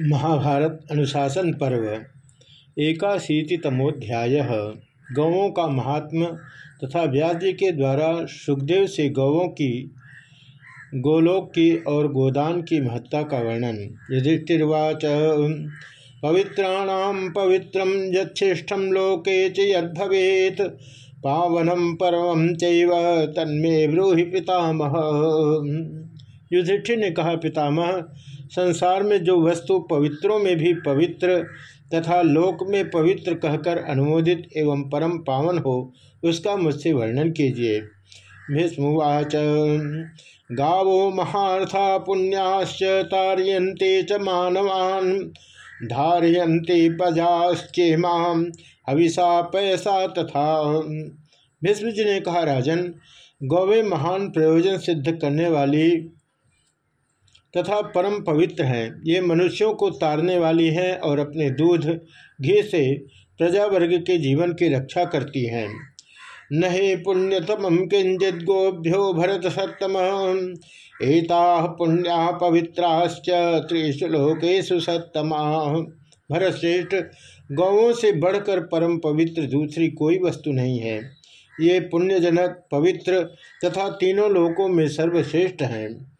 महाभारत अनुशासन पर्व, एकाशीतितमोध्याय। गौों का महात्म तथा व्यास जी के द्वारा सुखदेव से गौों की, गोलोक की और गोदान की महत्ता का वर्णन। युधिष्ठिर्वाच, पवित्राण पवित्रम यच्छिष्ठम लोके च यद्भवेत पावनम परम चैव तन्मे ब्रूहि पितामह। युधिष्ठिर ने कहा, पितामह, संसार में जो वस्तु पवित्रों में भी पवित्र तथा लोक में पवित्र कहकर अनुमोदित एवं परम पावन हो, उसका मुझसे वर्णन कीजिए। भीष्मवाच गावो महार्था पुण्याश्च तारयन्ते च मानवान्, धारयन्ते पजाश्चेमाम हविषा पैसा तथा। भीष्म ने कहा, राजन, गौवे महान प्रयोजन सिद्ध करने वाली तथा परम पवित्र हैं। ये मनुष्यों को तारने वाली हैं और अपने दूध, घी से प्रजा वर्ग के जीवन की रक्षा करती हैं। नहे पुण्यतम किंचित गोभ्यो भरत सत्तम एता पुण्या पवित्राश्च त्रिशु लोकेशु सत्तमा। भरत श्रेष्ठ गौों से बढ़कर परम पवित्र दूसरी कोई वस्तु नहीं है। ये पुण्यजनक, पवित्र तथा तीनों लोकों में सर्वश्रेष्ठ हैं।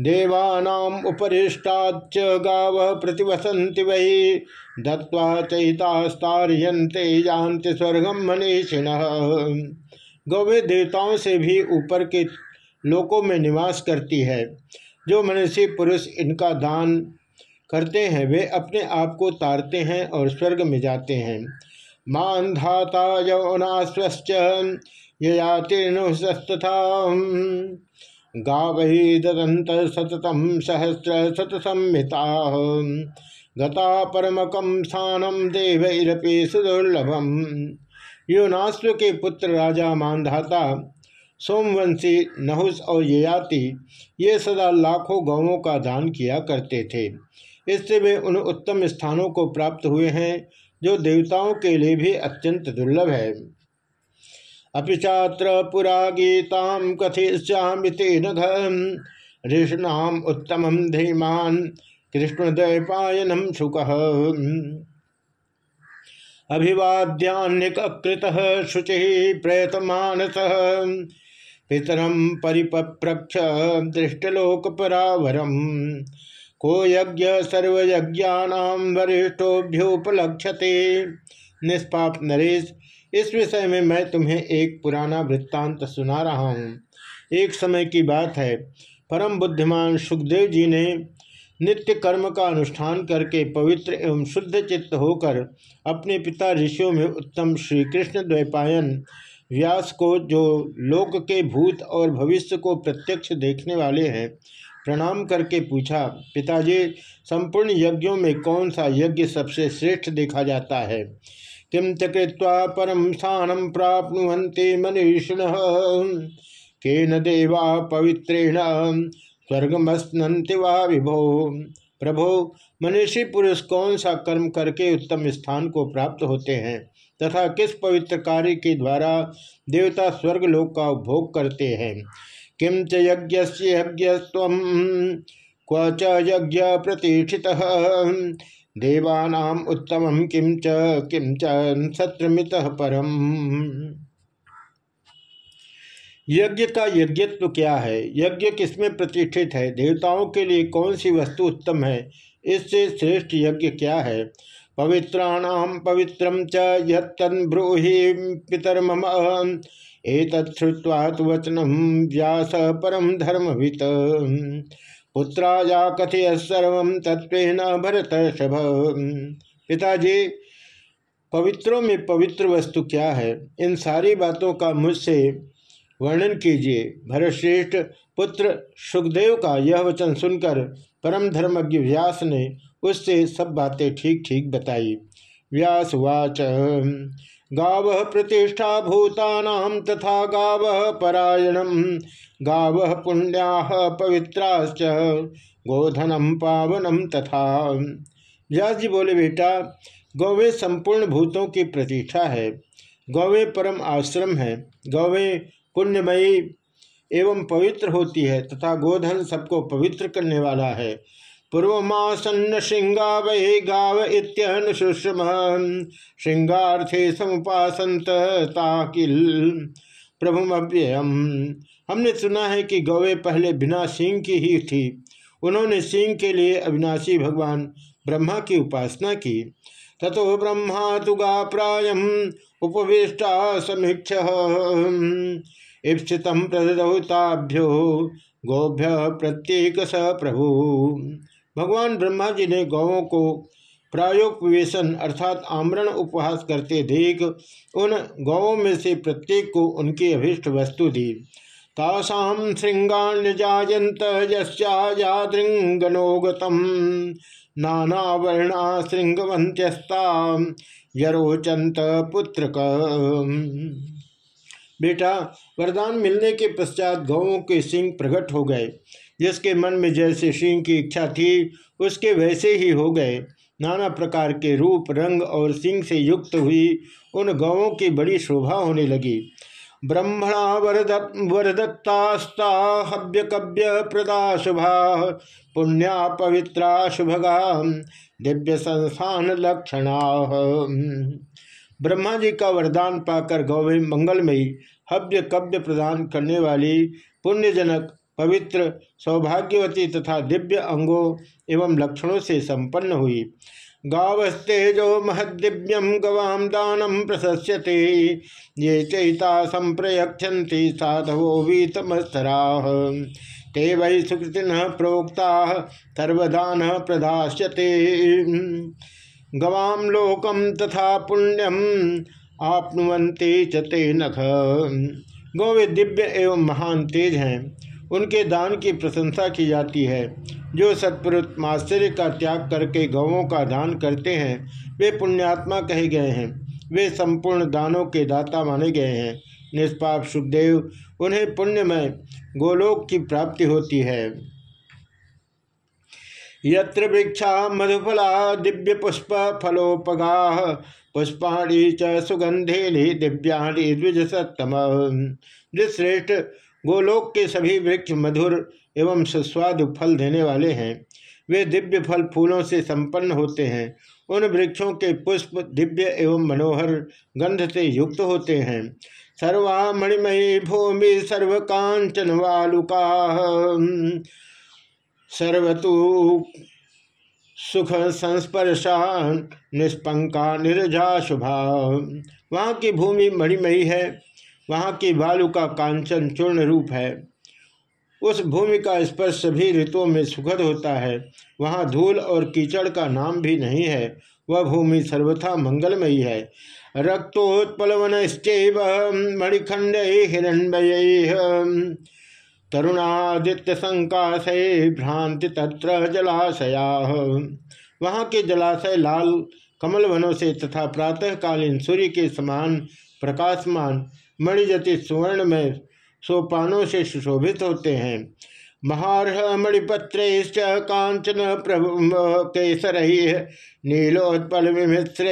देवानाम उपरिष्टाच गाव प्रतिवसंति वही दत्वा चैतास्तारयंते जानते स्वर्गम मनीषिण। गौवे देवताओं से भी ऊपर के लोकों में निवास करती है। जो मनुष्य पुरुष इनका दान करते हैं, वे अपने आप को तारते हैं और स्वर्ग में जाते हैं। मान धाता यौनाश्वश्च ययातिर्नुस्तथा गावही ददंत सततम सहस्र शत संहिता गता परमकम स्थानम देवरपी सुदुर्लभम। योनाश्व के पुत्र राजा मानधाता सोमवंशी नहुस और ययाति, ये सदा लाखों गौों का दान किया करते थे। इससे वे उन उत्तम स्थानों को प्राप्त हुए हैं, जो देवताओं के लिए भी अत्यंत दुर्लभ है। अभी चात्र पुरा गीता कथिष्यामि तेन ऋषणाम उत्तम धीमान कृष्णद्वैपायनम शुक। अभिवाद्यान्यकृत शुचि प्रयतमानस पितरम परिपप्रक्ष दृष्टलोकपरावरम। को यज्ञ सर्वयज्ञानाम वरिष्ठोभ्योपलक्षते निष्पाप नरेश इस विषय में मैं तुम्हें एक पुराना वृत्तांत सुना रहा हूँ। एक समय की बात है। परम बुद्धिमान सुखदेव जी ने नित्य कर्म का अनुष्ठान करके पवित्र एवं शुद्ध चित्त होकर अपने पिता ऋषियों में उत्तम श्री कृष्ण द्वैपायन व्यास को जो लोक के भूत और भविष्य को प्रत्यक्ष देखने वाले हैं, प्रणाम करके पूछा, पिताजी, संपूर्ण यज्ञों में कौन सा यज्ञ सबसे श्रेष्ठ देखा जाता है? किम चकृत्वा परम स्थानम प्राप्नुवन्ति मनीषिण। केन देवा पवित्रेण स्वर्गमस्नन्ति वा विभो। प्रभो, मनीषी पुरुष कौन सा कर्म करके उत्तम स्थान को प्राप्त होते हैं? तथा किस पवित्र कार्य के द्वारा देवता स्वर्गलोक का उपभोग करते हैं? किम च यज्ञ यज्ञ क्व च यज्ञ प्रतिष्ठित? देवानाम उत्तम किम च किम परम। यज्ञ का यज्ञत्व क्या है? यज्ञ किसमें प्रतिष्ठित है? देवताओं के लिए कौन सी वस्तु उत्तम है? इससे श्रेष्ठ यज्ञ क्या है? पवित्राणाम पवित्रम च यन ब्रूहि पितर मम एतत्वा वचनम व्यास परम धर्मवित। पुत्राया कथय सर्व तत्व भरत शभ। पिताजी पवित्रों में पवित्र वस्तु क्या है? इन सारी बातों का मुझसे वर्णन कीजिए। भरतश्रेष्ठ पुत्र सुखदेव का यह वचन सुनकर परम धर्मज्ञ व्यास ने उससे सब बातें ठीक ठीक बताई। व्यास वाच। गाव प्रतिष्ठा भूतानाम तथा गाव परायणम गाव पुण्या पवित्राश्च गोधनम पावनम तथा। व्यास जी बोले, बेटा, गौवे संपूर्ण भूतों की प्रतिष्ठा है, गौवे परम आश्रम है, गौवे पुण्यमयी एवं पवित्र होती है तथा गोधन सबको पवित्र करने वाला है। पूर्वमासन्न श्रृंगा वै गाव इत्यनुशुश्रम श्रृंगार्थे समुपासंत ताकिल। प्रभुमव्ययम। हमने सुना है कि गौवे पहले बिना सिंह की ही थी। उन्होंने सिंह के लिए अविनाशी भगवान ब्रह्मा की उपासना की। ततो ब्रह्मा तुगा प्रायम उपविष्टा समीक्ष। ईप्सित प्रदौताभ्यो गोभ्य प्रत्येक स प्रभु। भगवान ब्रह्मा जी ने गौों को प्रायोपवेशन अर्थात आमरण उपहास करते देख उन गौों में से प्रत्येक को उनकी अभिष्ट वस्तु दी। तासाम श्रृंगान्यजायंत यदृंगनोगतम नानावर्णा श्रृंगवंत्यस्ता यरोचंत पुत्र बेटा, वरदान मिलने के पश्चात गौों के सिंह प्रकट हो गए। जिसके मन में जैसे सिंह की इच्छा थी, उसके वैसे ही हो गए। नाना प्रकार के रूप, रंग और सिंह से युक्त हुई उन गौों की बड़ी शोभा होने लगी। ब्रह्मणा वरद वरदत्तास्ता हव्य कव्य प्रदा शुभा पुण्या पवित्रा शुभगा, दिव्य संस्थान लक्षणा। ब्रह्मा जी का वरदान पाकर गौवे मंगलमयी हव्य कव्य प्रदान करने वाली पुण्यजनक, पवित्र, सौभाग्यवती तथा दिव्य अंगों एवं लक्षणों से संपन्न हुई। गावस्तेजो महदिव्यम गवाम दानम प्रशस्यते ये चैता संप्रयक्षति साधवो वीतमस्तरा। ते वै सुकृतिन प्रोक्ता, सर्वदान प्रदास्यते। गवाम लोकम तथा पुण्यम आपनुवंते चते नख गोवे दिव्य एवं महान तेज हैं। उनके दान की प्रशंसा की जाती है। जो सत्पुरुष माश्चर्य का त्याग करके गौों का दान करते हैं, वे पुण्यात्मा कहे गए हैं। वे संपूर्ण दानों के दाता माने गए हैं। निष्पाप सुखदेव, उन्हें पुण्यमय गोलोक की प्राप्ति होती है। यत्र वृक्षा मधुफला दिव्य पुष्प फलोपगा पुष्पाणी च सुगंधे दिव्याणी द्विज सत्तम श्रेष्ठ गोलोक के सभी वृक्ष मधुर एवं सुस्वादु फल देने वाले हैं। वे दिव्य फल फूलों से संपन्न होते हैं। उन वृक्षों के पुष्प दिव्य एवं मनोहर गंध से युक्त होते हैं। सर्वा मणिमयी भूमि सर्व कांचन वालुका सर्वतु सुख संस्पर्शा निष्पंका निर्जा शुभा। वहाँ की भूमि मणिमयी है, वहाँ की बालू का कांचन चूर्ण रूप है। उस भूमि का स्पर्श सभी ऋतुओं में सुखद होता है, वहाँ धूल और कीचड़ का नाम भी नहीं है, वह भूमि सर्वथा मंगलमयी है। रक्तोत्पलवन मणिखंड हिरण्य तरुणादित्य संकाश भ्रांति तत्र जलाशया। वहाँ के जलाशय लाल, कमल वनों से तथा प्रातःकालीन सूर्य के समान प्रकाशमान मणिजति सुवर्ण में सोपानों से सुशोभित होते हैं। महारह मणिपत्र कांचन प्रभु केसर नीलोत्पल विमित्र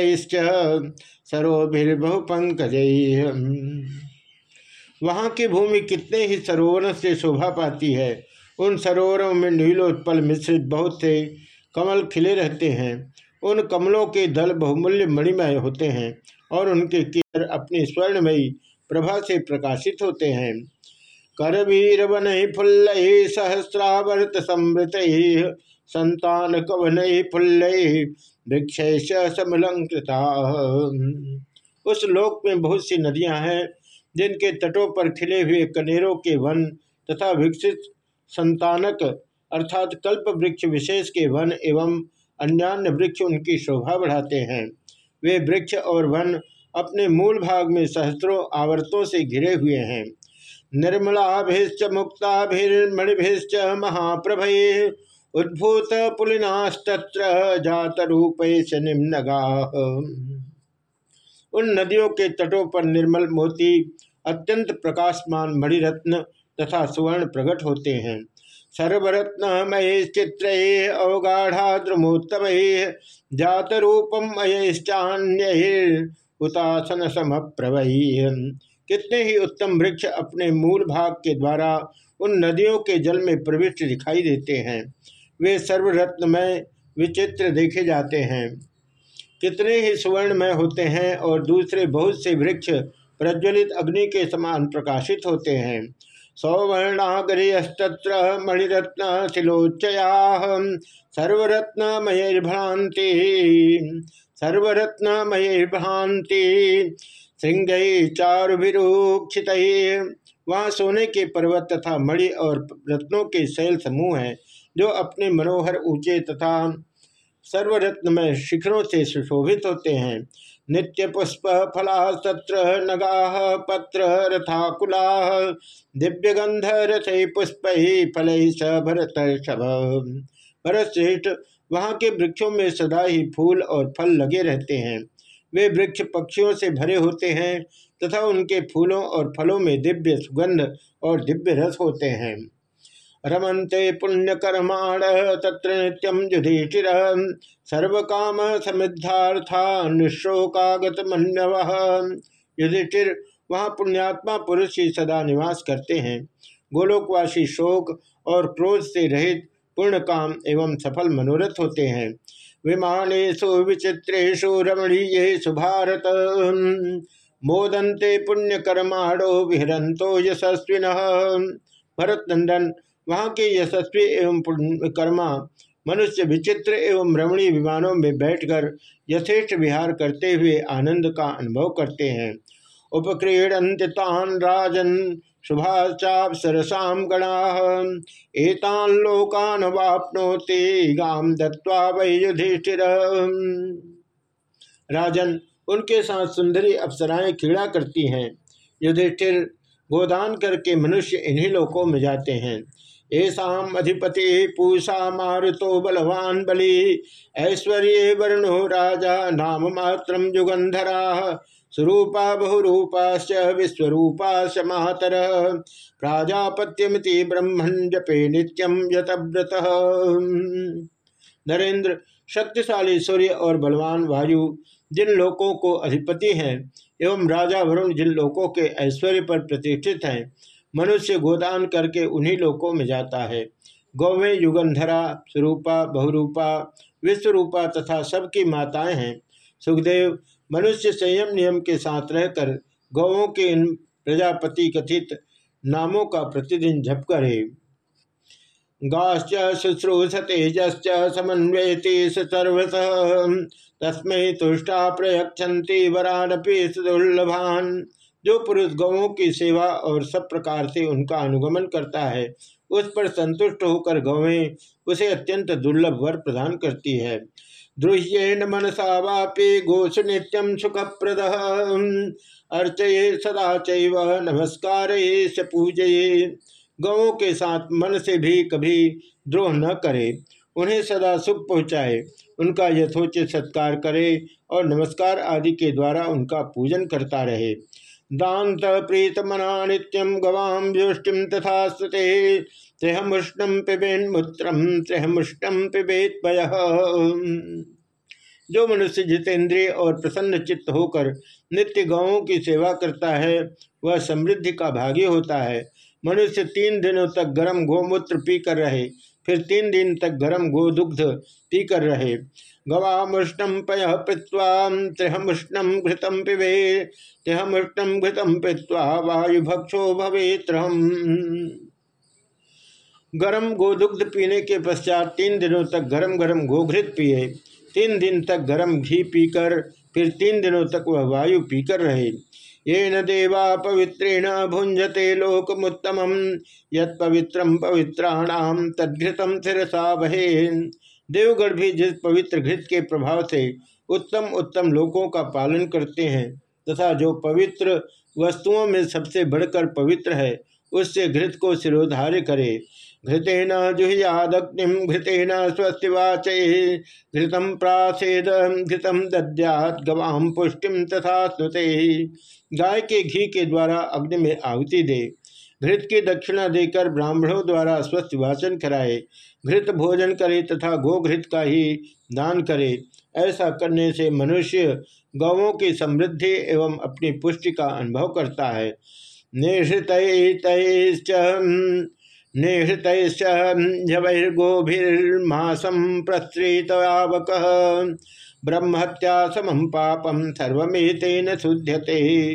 सरोभिर्बहुपंकज वहाँ की भूमि कितने ही सरोवरों से शोभा पाती है। उन सरोवरों में नीलोत्पल मिश्रित बहुत से कमल खिले रहते हैं। उन कमलों के दल बहुमूल्य मणिमय होते हैं और उनके केर अपनी स्वर्णमयी प्रभा से प्रकाशित होते हैं। करवीर वन फुल्ल सहस्रावर्त समृत संतान कवन फुल्ल वृक्ष समलंकृता। उस लोक में बहुत सी नदियाँ हैं। जिनके तटों पर खिले हुए कनेरों के वन तथा विकसित संतानक, अर्थात कल्प वृक्ष विशेष के वन एवं अन्यान्य वृक्ष उनकी शोभा बढ़ाते हैं। वे वृक्ष और वन अपने मूल भाग में सहस्त्रों आवर्तों से घिरे हुए हैं। निर्मलाभिश्च, मुक्ताभिर्मणिभिश्च महाप्रभ उद्भूत पुलिनास्तत्र जात रूपेश निम्नगा। उन नदियों के तटों पर निर्मल मोती, अत्यंत प्रकाशमान मणिरत्न तथा सुवर्ण प्रकट होते हैं। सर्वरत्नमय चित्र अवगाढ़ा द्रुमोत्तम जात रूपम उतासन सम प्रवही कितने ही उत्तम वृक्ष अपने मूल भाग के द्वारा उन नदियों के जल में प्रविष्ट दिखाई देते हैं, वे सर्वरत्नमय, विचित्र देखे जाते हैं। कितने ही सुवर्णमय होते हैं और दूसरे बहुत से वृक्ष प्रज्वलित अग्नि के समान प्रकाशित होते हैं। सौवर्णाग्रयस्तत्र मणिरत्न शिलोच्चया सर्वरत्नमयर्भ्रांति सर्वरत्नमयर्भ्रांति श्रृंग चारुभिरुक्षित। वहाँ सोने के पर्वत तथा मणि और रत्नों के शैल समूह हैं, जो अपने मनोहर ऊँचे तथा सर्वरत्नमय शिखरों से सुशोभित होते हैं। नित्य पुष्प फला सत्र नगा पत्र रथाकुला दिव्य गंध रथ पुष्प ही फल ही स भरत भरत श्रेष्ठ वहाँ के वृक्षों में सदा ही फूल और फल लगे रहते हैं। वे वृक्ष पक्षियों से भरे होते हैं तथा उनके फूलों और फलों में दिव्य सुगंध और दिव्य रस होते हैं। रमन्ते पुण्यकर्माण तत्र नित्यम युधिष्ठिर सर्व काम समृद्धार्था निशोकागत मन्यव युधिष्ठिर, वहाँ पुण्यात्मा पुरुष ही सदा निवास करते हैं। गोलोकवासी शोक और क्रोध से रहित पूर्ण काम एवं सफल मनोरथ होते हैं। विमानेशु विचित्रेशु रमणीयेशु भारत। मोदंते पुण्यकर्माणो विहरंतो यशस्विन। भरत नंदन वहाँ के यशस्वी एवं कर्मा मनुष्य विचित्र एवं रमणीय विमानों में बैठकर यथेष्ट विहार करते हुए आनंद का अनुभव करते हैं। उपक्रीडंत तान राजन शुभाचाप सरसा गणा। एतान लोकान वापनोते गाम दत्वा वै युधिष्ठिर। राजन, उनके साथ सुंदरी अप्सराएँ क्रीड़ा करती हैं। युधिष्ठिर गोदान करके मनुष्य इन्हीं लोकों में जाते हैं। ऐसा अधिपति पूषा मारुतो बलवान बलि। ऐश्वर्य वर्णो राजा नाम मात्र जुगंधरा स्वरूपा बहुरूपाश्च, विश्वरूपाश्च मातर। प्राजापत्यमिति ब्रह्मण जपे नित्यम यतव्रत। नरेंद्र, शक्तिशाली सूर्य और बलवान वायु जिन लोकों को अधिपति हैं, एवं राजा वरुण जिन लोकों के ऐश्वर्य पर प्रतिष्ठित हैं मनुष्य गोदान करके उन्हीं लोकों में जाता है। गौवें, युगंधरा स्वरूपा बहुरूपा, विश्वरूपा तथा सबकी माताएँ हैं। सुखदेव, मनुष्य संयम नियम के साथ रहकर गौों के इन प्रजापति कथित नामों का प्रतिदिन झप करे। गाश्च शुश्रूष तेजश्च समन्वयति सर्वस तस्में तुष्टा प्रयक्षति वरानपि सुदुर्लभान। जो पुरुष गौों की सेवा और सब प्रकार से उनका अनुगमन करता है, उस पर संतुष्ट होकर गौवें उसे अत्यंत दुर्लभ वर प्रदान करती है। द्रुह्येन मनसा वापे गोष नित्यम सुखप्रद। अर्चये सदा चैव नमस्कार पूजये। गौों के साथ मन से भी कभी द्रोह न करे, उन्हें सदा सुख पहुँचाए, उनका यथोचित सत्कार करे और नमस्कार आदि के द्वारा उनका पूजन करता रहे। दात प्रीतमना नित्यम गवाम व्युष्टिम तथा स्तुते। त्रिहमुष्णम पिबेन्मूत्रम त्रिहमुष्णम पिबेत जो मनुष्य जितेंद्रिय और प्रसन्न चित्त होकर नित्य गौों की सेवा करता है, वह समृद्धि का भागी होता है। मनुष्य तीन दिनों तक गर्म गोमूत्र पीकर रहे, फिर तीन दिन तक गर्म गोदुग्ध पीकर रहे। गवामुष्णम पय पीवा त्रिहमुष्णम घृतम पिबे त्रिहमुष्णम घृतम पीवा वायुभक्षो भवेत्रम गरम गोदुग्ध पीने के पश्चात तीन दिनों तक गरम गरम गोघृत पिए, तीन दिन तक गरम घी पीकर, फिर तीन दिनों तक वह वायु पीकर रहे। ये न देवा पवित्रेण भुंजते लोकमुत्तम यत पवित्रम पवित्राणाम तद्घृतम सिरसा बहे देवगढ़ भी जिस पवित्र घृत के प्रभाव से उत्तम उत्तम लोकों का पालन करते हैं, तथा जो पवित्र वस्तुओं में सबसे बढ़कर पवित्र है, उससे घृत को सिरोधार्य करे। घृतेन जुहियादग्निम घृतेन स्वस्तिवाच घृतम प्रासेद घृतम दद्यात गवाम पुष्टिम तथा स्नुते गाय के घी के द्वारा अग्नि में आहुति दे। घृत की दक्षिणा देकर ब्राह्मणों द्वारा स्वस्थ वाचन कराए। घृत भोजन करे तथा गोघृत का ही दान करे। ऐसा करने से मनुष्य गौों की समृद्धि एवं अपनी पुष्टि का अनुभव करता है। निश्रित निहृतैर्गोभिर्मासम प्रसृतयावक ब्रह्महत्या समम पापम सर्वमेतेन शुध्यते।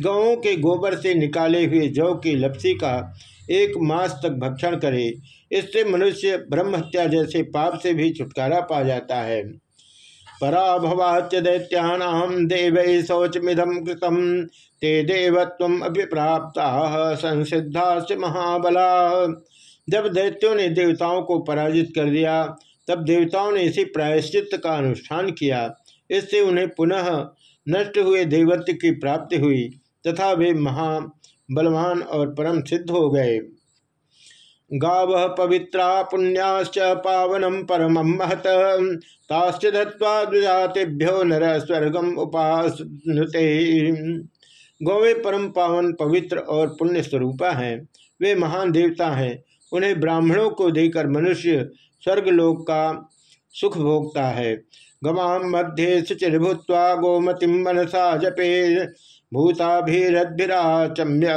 गौों के गोबर से निकाले हुए जौ की लपसी का एक मास तक भक्षण करे, इससे मनुष्य ब्रह्म हत्या जैसे पाप से भी छुटकारा पा जाता है। पराभवाच दैत्यानाम देव शौचमिदम कृतम ते देवत्व अभिप्राप्ता संसिद्धा से महाबला। जब दैत्यों ने देवताओं को पराजित कर दिया, तब देवताओं ने इसी प्रायश्चित का अनुष्ठान किया। इससे उन्हें पुनः नष्ट हुए देवत्व की प्राप्ति हुई, तथा वे महाबलवान और परम सिद्ध हो गए। गाव पवित्रा पुण्याश्च पावनम परम महत। ताश्च द्विजातिभ्यो नर स्वर्गम उपासनुते गौवे परम पावन पवित्र और पुण्य स्वरूपा हैं। वे महान देवता हैं। उन्हें ब्राह्मणों को देकर मनुष्य स्वर्गलोक का सुख भोगता है। गवाम मध्ये मध्य शुचिर्भूत्वा गोमतिम मनसा जपे। भूताभिरद्भिराचम्य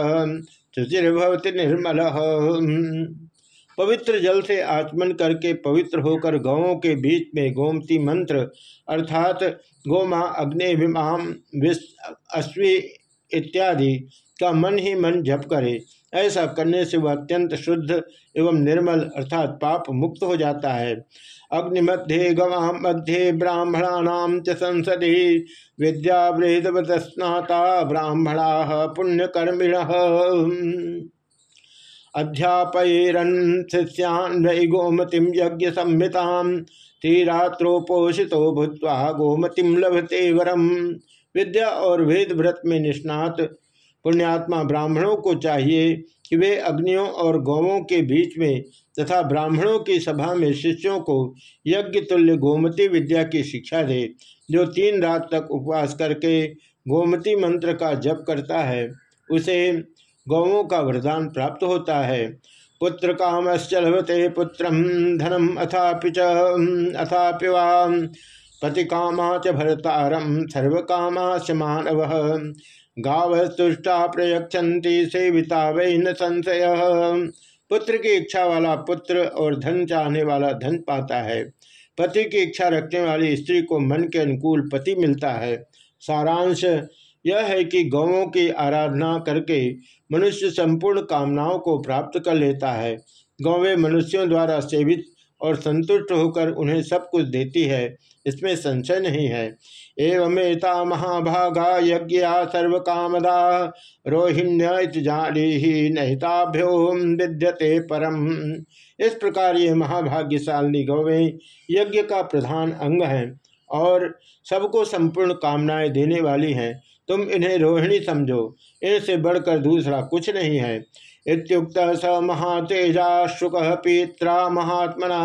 शुचिर्भवती निर्मल। पवित्र जल से आचमन करके पवित्र होकर गौों के बीच में गोमती मंत्र, अर्थात गोमा अग्निभिमाम अश्वी इत्यादि का मन ही मन जप करे, ऐसा करने से वह अत्यंत शुद्ध एवं निर्मल, अर्थात पाप मुक्त हो जाता है। अग्निमध्ये गवा मध्ये ब्राह्मणानाम च संसदि। विद्यावृतवत स्नाता ब्राह्मणा पुण्यकर्मिण। अध्यापयरन शिष्यान वै गोमतिम यज्ञ संहिता तीरात्रोपोषितो भूत्वा गोमतिम लभते वरम। विद्या और वेद व्रत में निष्णात पुण्यात्मा ब्राह्मणों को चाहिए। कि वे अग्नियों और गौवों के बीच में तथा ब्राह्मणों की सभा में शिष्यों को यज्ञ तुल्य गोमती विद्या की शिक्षा दे, जो तीन रात तक उपवास करके गोमती मंत्र का जप करता है, उसे गौवों का वरदान प्राप्त होता है। पुत्र कामश्चलते पुत्र धनम अथापि च अथापि पति कामा च भरतारम सर्व कामा च गावस्तुष्टा प्रयक्षति सेविता वही न संशय। पुत्र की इच्छा वाला पुत्र और धन चाहने वाला धन पाता है। पति की इच्छा रखने वाली स्त्री को मन के अनुकूल पति मिलता है। सारांश, यह है कि गौों की आराधना करके मनुष्य संपूर्ण कामनाओं को प्राप्त कर लेता है। गौवें मनुष्यों द्वारा सेवित और संतुष्ट होकर उन्हें सब कुछ देती है, इसमें संशय नहीं है। एवमेता महाभागा यज्ञ सर्व कामदा रोहिण्य जाली ही नहिताभ्यो विद्यते परम। इस प्रकार ये महाभाग्यशालिनी गौवें यज्ञ का प्रधान अंग हैं और सबको संपूर्ण कामनाएँ देने वाली हैं। तुम इन्हें रोहिणी समझो, इनसे बढ़कर दूसरा कुछ नहीं है। इत्युक्त स महातेजा शुक पीत्रा महात्मना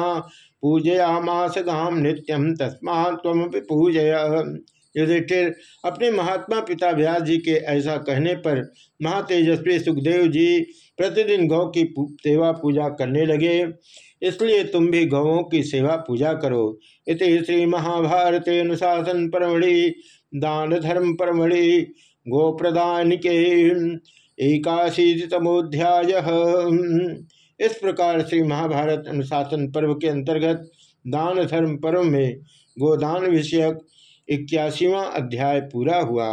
पूजयामास गाम नित्यम तस्मा पूजय। युधिष्ठिर अपने महात्मा पिता व्यास जी के ऐसा कहने पर महातेजस्वी सुखदेव जी प्रतिदिन गौ की सेवा पूजा करने लगे। इसलिए तुम भी गौों की सेवा पूजा करो। इति श्री महाभारत अनुशासन परमणि दान धर्म परमणि गोप्रदान के एकाशीतमोध्याय इस प्रकार श्री महाभारत अनुशासन पर्व के अंतर्गत दान धर्म पर्व में गोदान विषयक इक्यासीवा अध्याय पूरा हुआ।